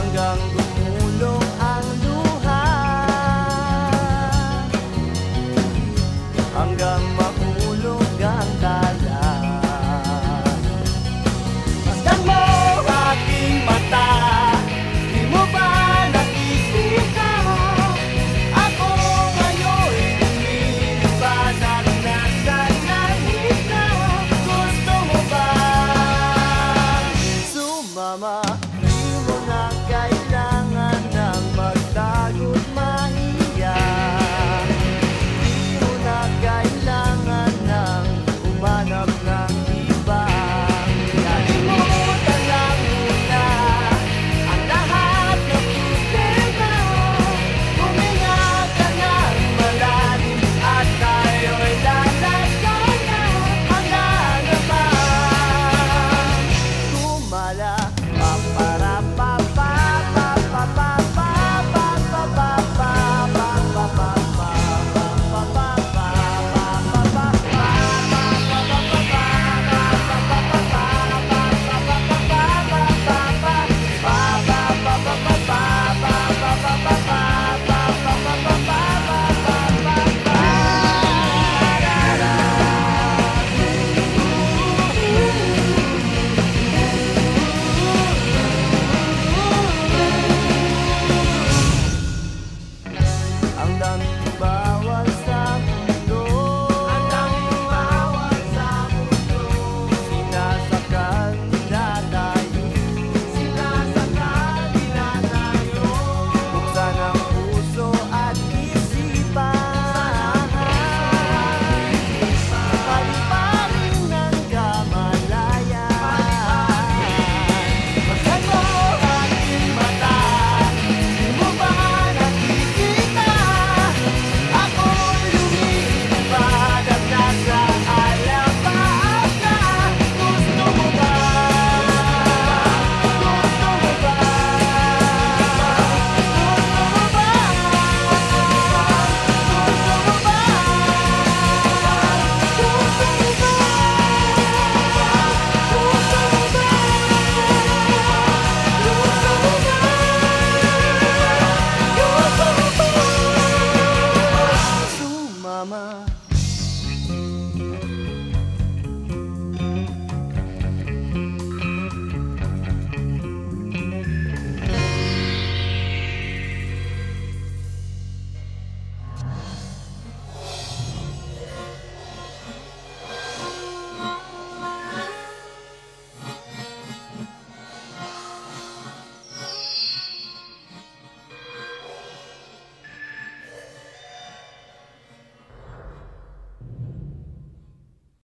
mengganggu love.